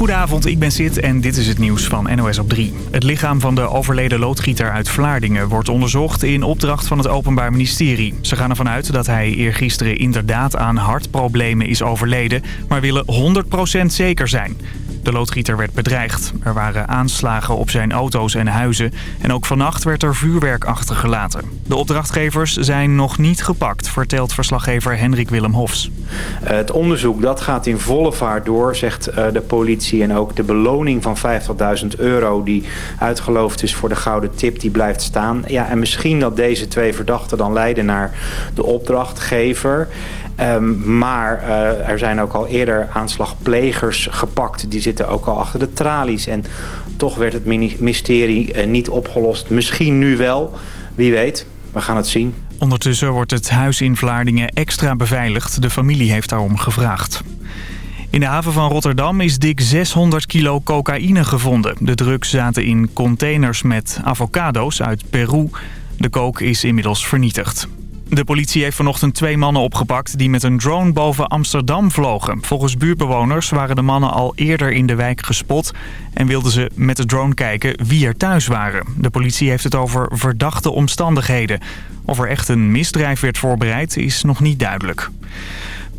Goedenavond, ik ben Sid en dit is het nieuws van NOS op 3. Het lichaam van de overleden loodgieter uit Vlaardingen wordt onderzocht in opdracht van het Openbaar Ministerie. Ze gaan ervan uit dat hij eergisteren inderdaad aan hartproblemen is overleden, maar willen 100% zeker zijn. De loodgieter werd bedreigd. Er waren aanslagen op zijn auto's en huizen. En ook vannacht werd er vuurwerk achtergelaten. De opdrachtgevers zijn nog niet gepakt, vertelt verslaggever Hendrik Willem Hofs. Het onderzoek dat gaat in volle vaart door, zegt eh, de politie. En ook de beloning van 50.000 euro die uitgeloofd is voor de gouden tip, die blijft staan. Ja, en misschien dat deze twee verdachten dan leiden naar de opdrachtgever. Um, maar uh, er zijn ook al eerder aanslagplegers gepakt. Die zitten ook al achter de tralies. En toch werd het mysterie uh, niet opgelost. Misschien nu wel. Wie weet. We gaan het zien. Ondertussen wordt het huis in Vlaardingen extra beveiligd. De familie heeft daarom gevraagd. In de haven van Rotterdam is dik 600 kilo cocaïne gevonden. De drugs zaten in containers met avocado's uit Peru. De kook is inmiddels vernietigd. De politie heeft vanochtend twee mannen opgepakt die met een drone boven Amsterdam vlogen. Volgens buurtbewoners waren de mannen al eerder in de wijk gespot... en wilden ze met de drone kijken wie er thuis waren. De politie heeft het over verdachte omstandigheden. Of er echt een misdrijf werd voorbereid is nog niet duidelijk.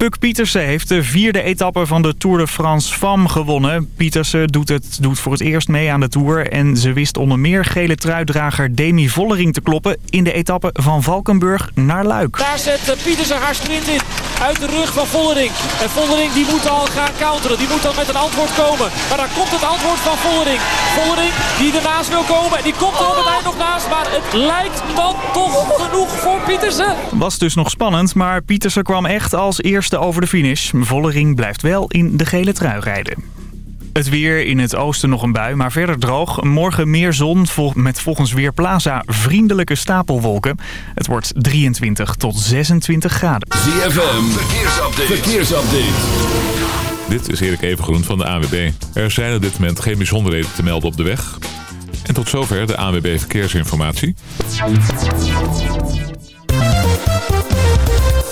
Puk Pietersen heeft de vierde etappe van de Tour de France FAM gewonnen. Pietersen doet, het, doet voor het eerst mee aan de Tour. En ze wist onder meer gele truitdrager Demi Vollering te kloppen... in de etappe van Valkenburg naar Luik. Daar zet Pietersen haar sprint in uit de rug van Vollering. En Vollering die moet al gaan counteren. Die moet dan met een antwoord komen. Maar daar komt het antwoord van Vollering. Vollering die ernaast wil komen. En die komt er op het eind nog naast. Maar het lijkt dan toch genoeg voor Pietersen. Was dus nog spannend. Maar Pietersen kwam echt als eerste over de finish. Vollering blijft wel in de gele trui rijden. Het weer in het oosten nog een bui, maar verder droog. Morgen meer zon met volgens Weerplaza vriendelijke stapelwolken. Het wordt 23 tot 26 graden. ZFM, verkeersupdate. verkeersupdate. Dit is Erik Evengroen van de AWB. Er zijn op dit moment geen bijzonderheden te melden op de weg. En tot zover de AWB Verkeersinformatie.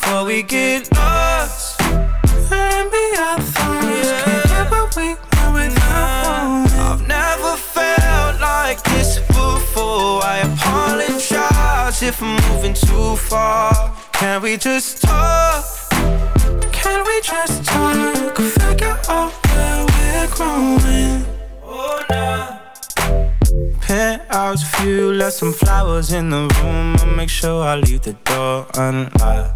before we get lost and be our thoughts. Can't get what we want without I've never felt like this before. I apologize if I'm moving too far. Can we just talk? Can we just talk? Figure out where we're growing. Oh, nah. Penthouse view, left some flowers in the room. I'll make sure I leave the door unlocked.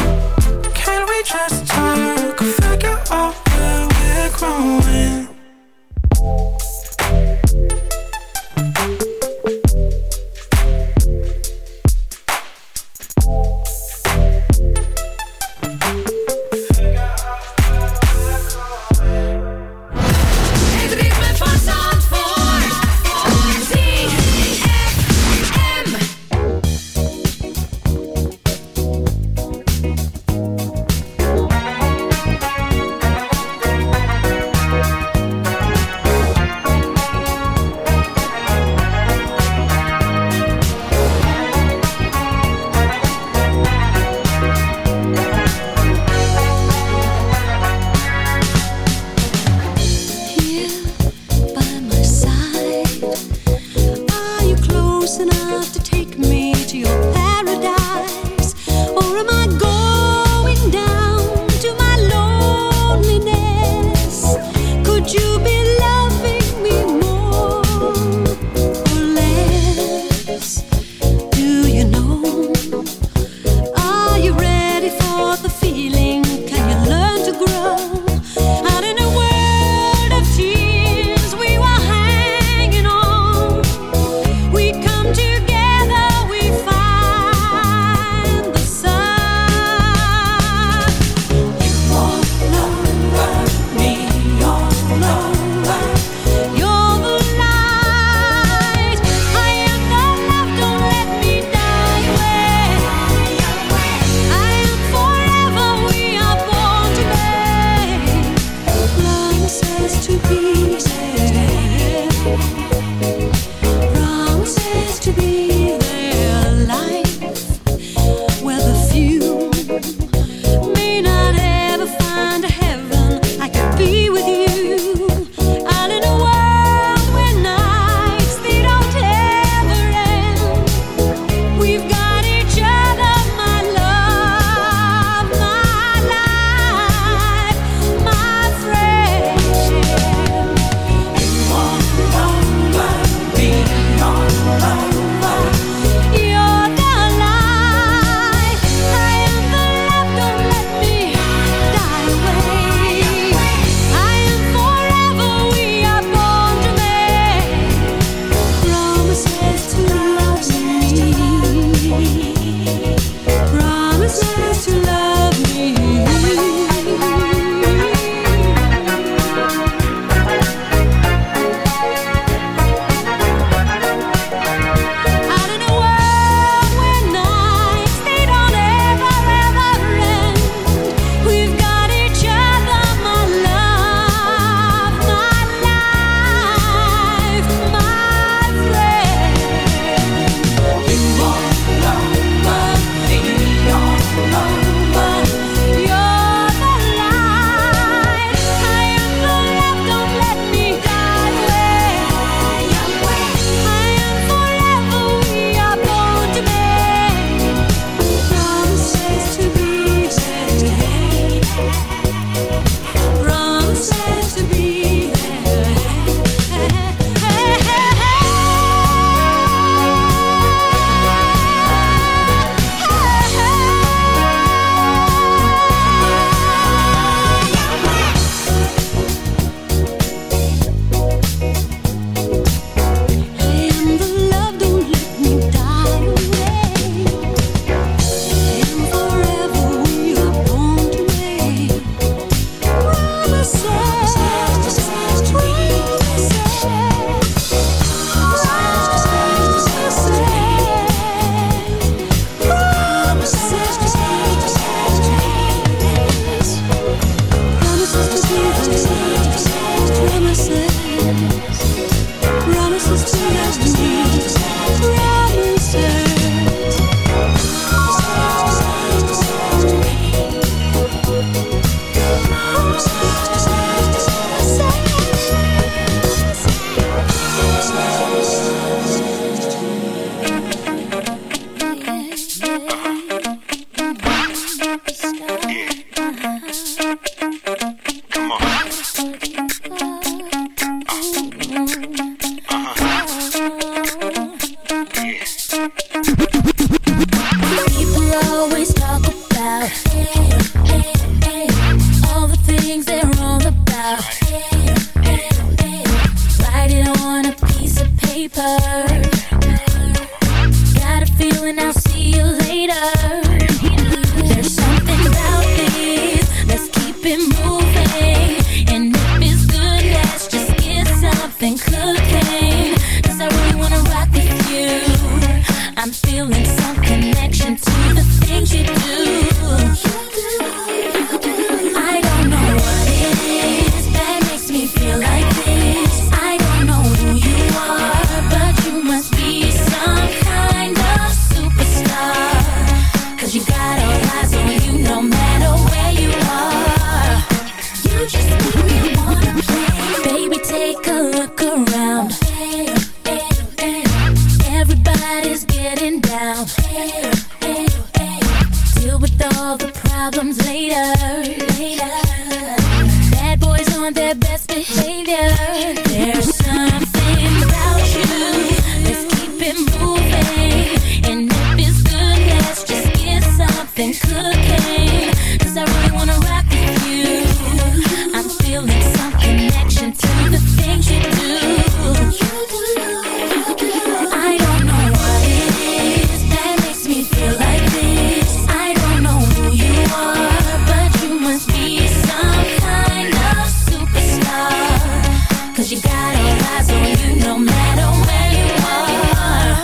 lies on you no matter where you are.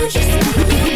You just,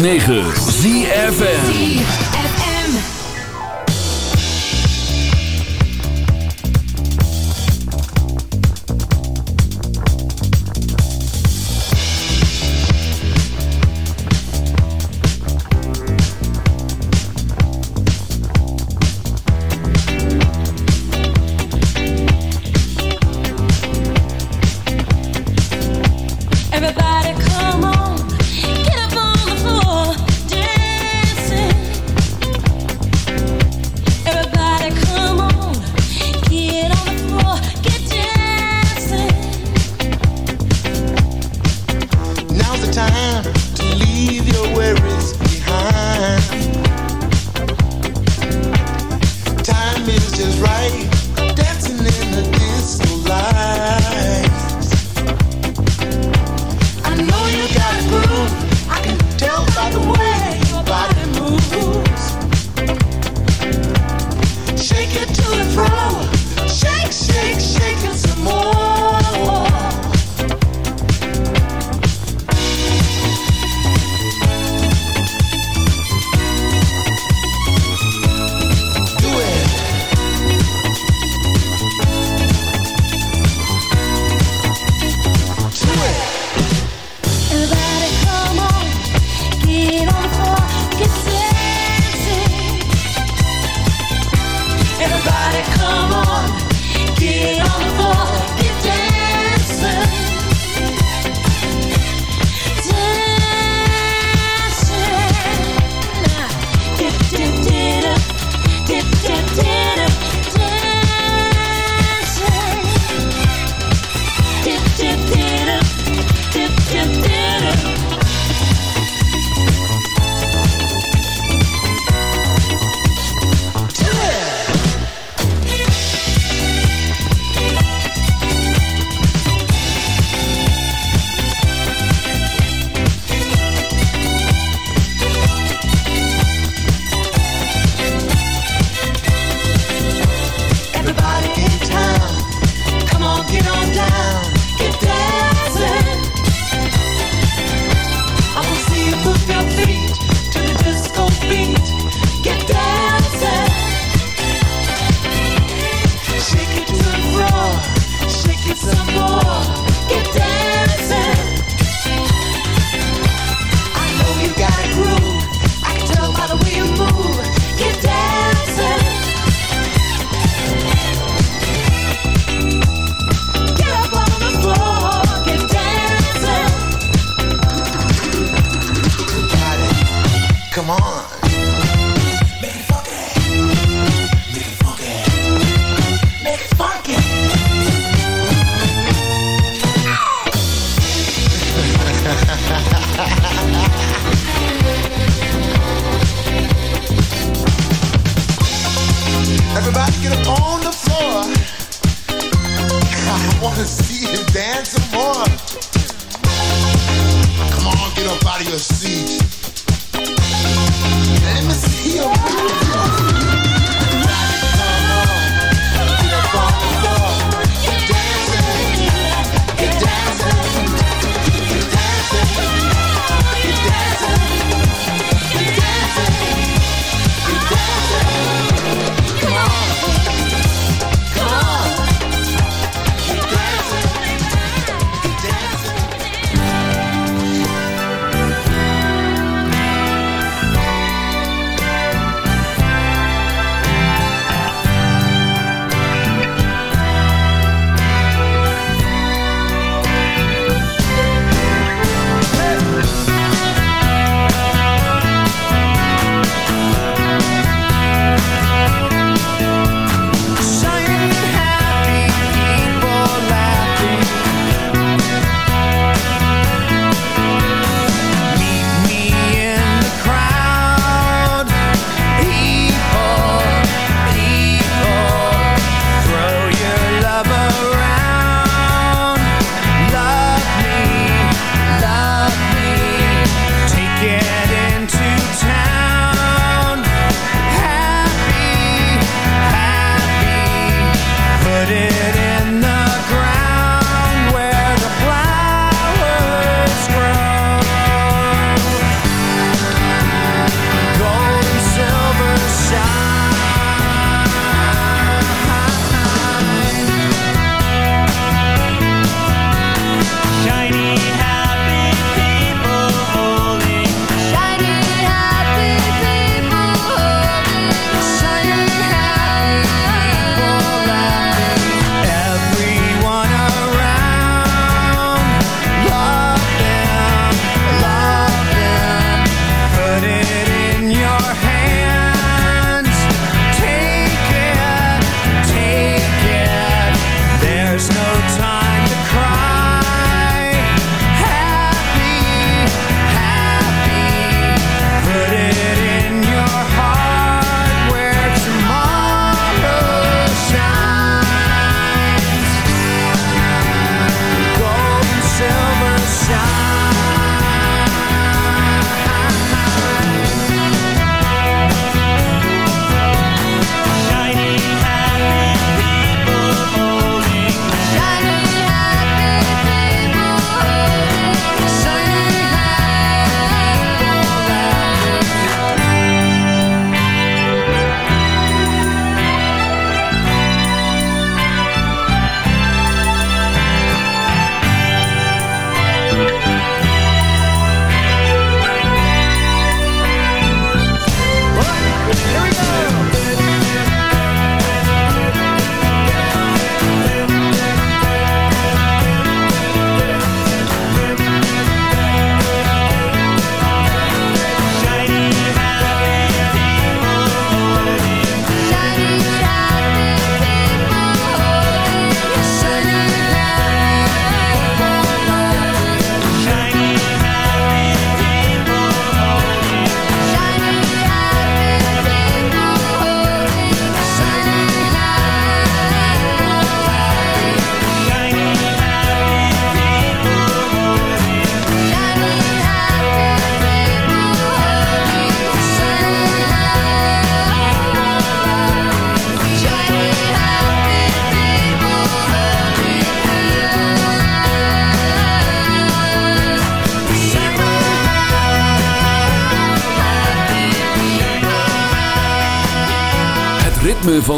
106.9 ZFN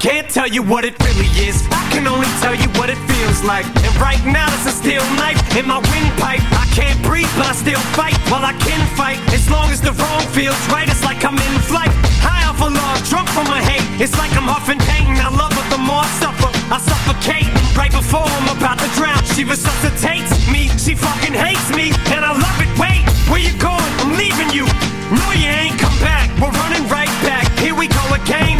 can't tell you what it really is. I can only tell you what it feels like. And right now it's a steel knife in my windpipe. I can't breathe, but I still fight. While I can fight, as long as the wrong feels right, it's like I'm in flight. High off a log, drunk from my hate. It's like I'm huffing pain. I love her, the more I suffer, I suffocate. Right before I'm about to drown, she resuscitates me. She fucking hates me, and I love it. Wait, where you going? I'm leaving you. No, you ain't come back. We're running right back. Here we go again.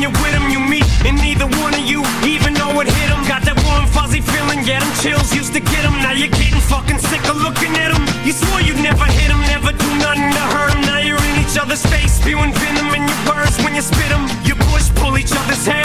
you're with them? You meet, and neither one of you even know it hit them. Got that warm, fuzzy feeling, yeah, them chills used to get them. Now you're getting fucking sick of looking at them. You swore you'd never hit them, never do nothing to hurt them. Now you're in each other's face, spewing venom in your words when you spit them. You push, pull each other's hair,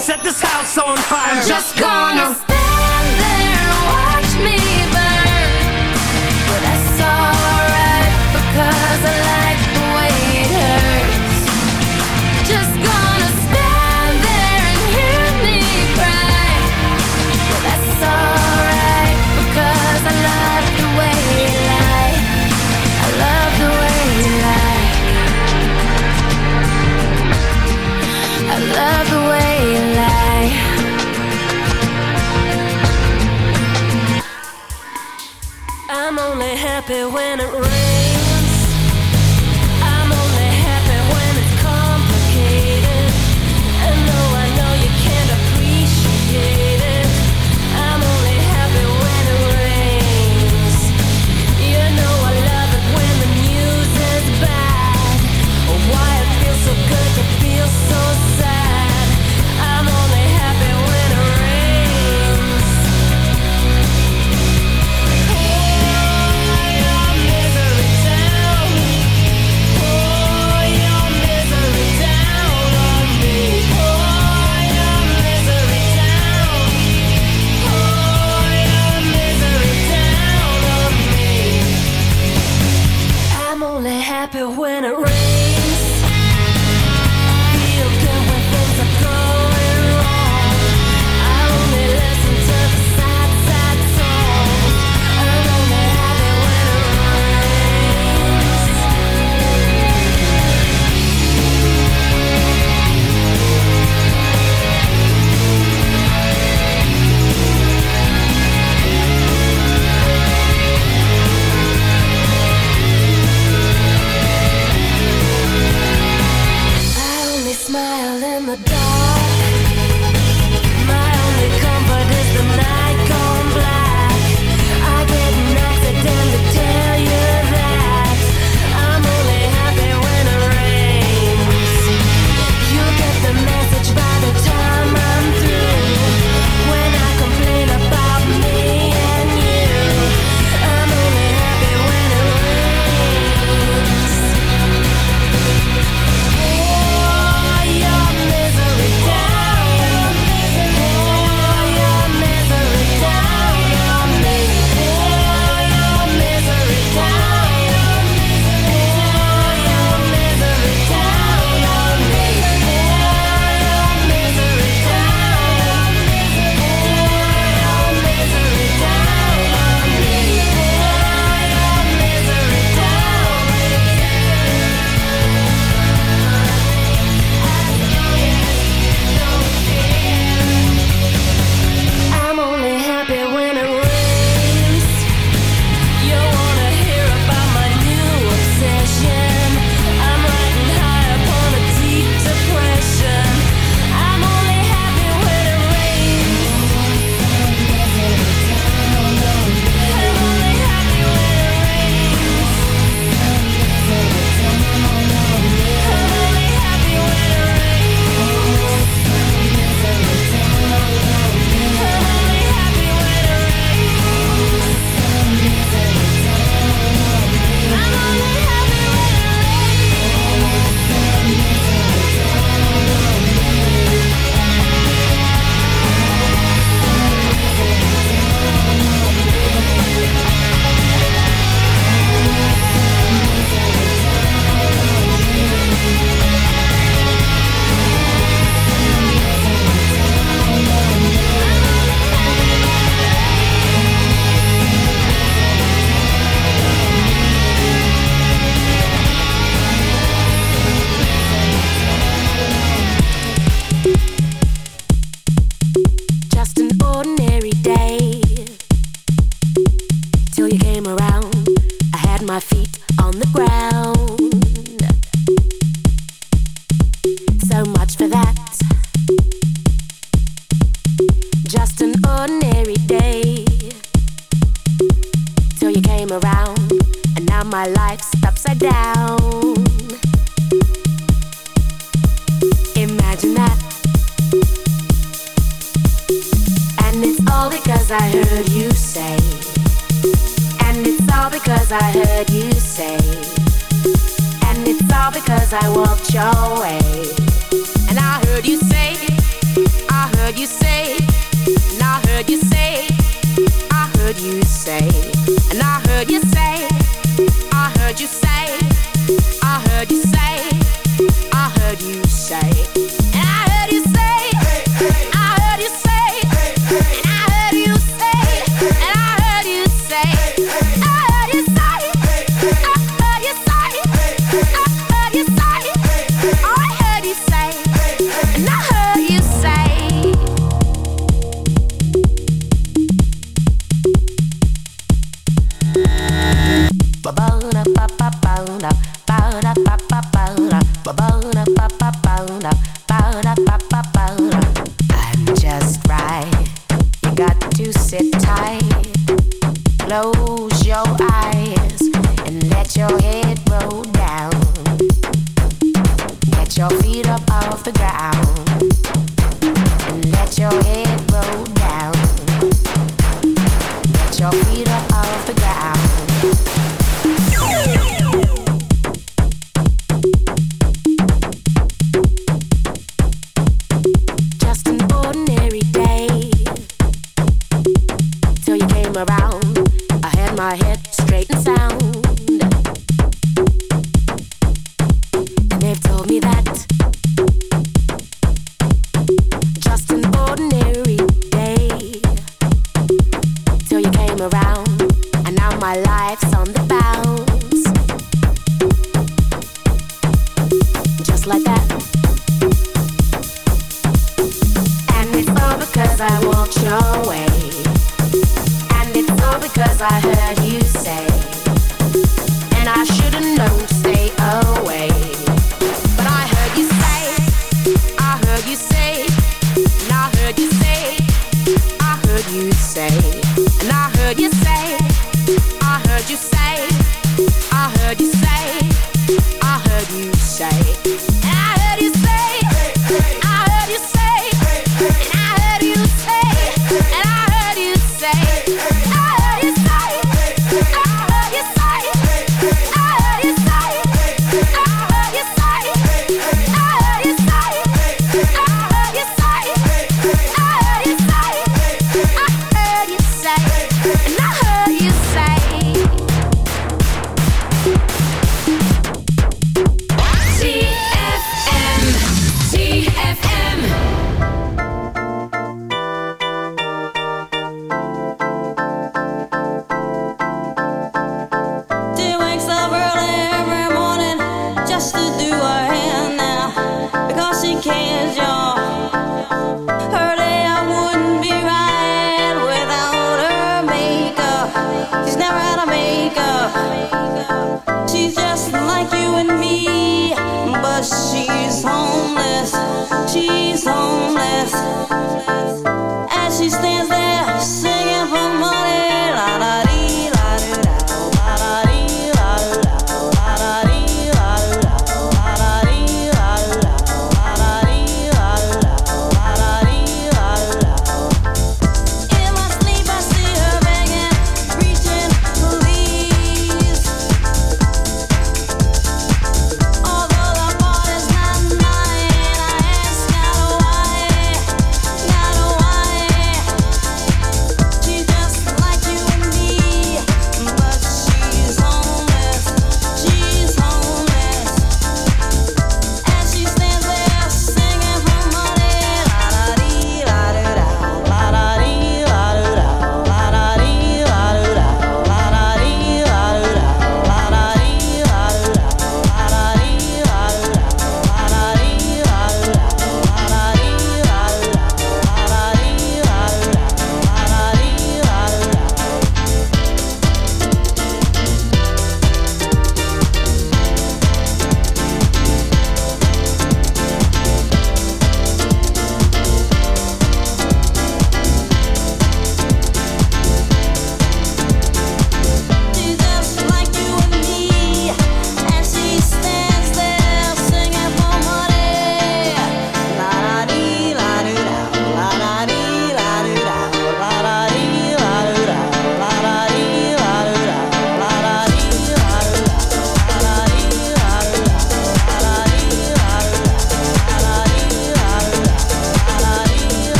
set this house on fire. I'm just gonna.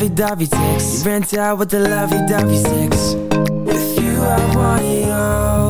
Lovey-dovey sex. You rent out with the lovey-dovey sex. With you, I want it all.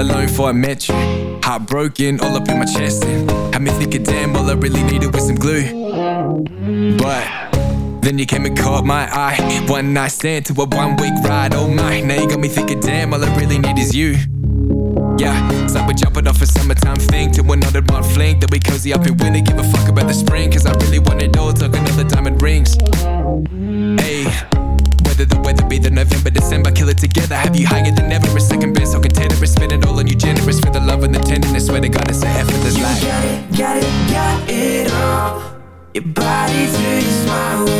Alone before I met you. Heartbroken, all up in my chest. And had me thinking, damn, all I really needed was some glue. But then you came and caught my eye. One night stand to a one week ride. Oh my, now you got me thinking, damn, all I really need is you. Yeah, so we're jumping off a summertime thing to another one fling. Then we cozy up in winter, give a fuck about the spring. Cause I really want it all, talking all the diamond rings. Hey, whether the weather be the November, December, kill it together. Have you higher than body to your smile,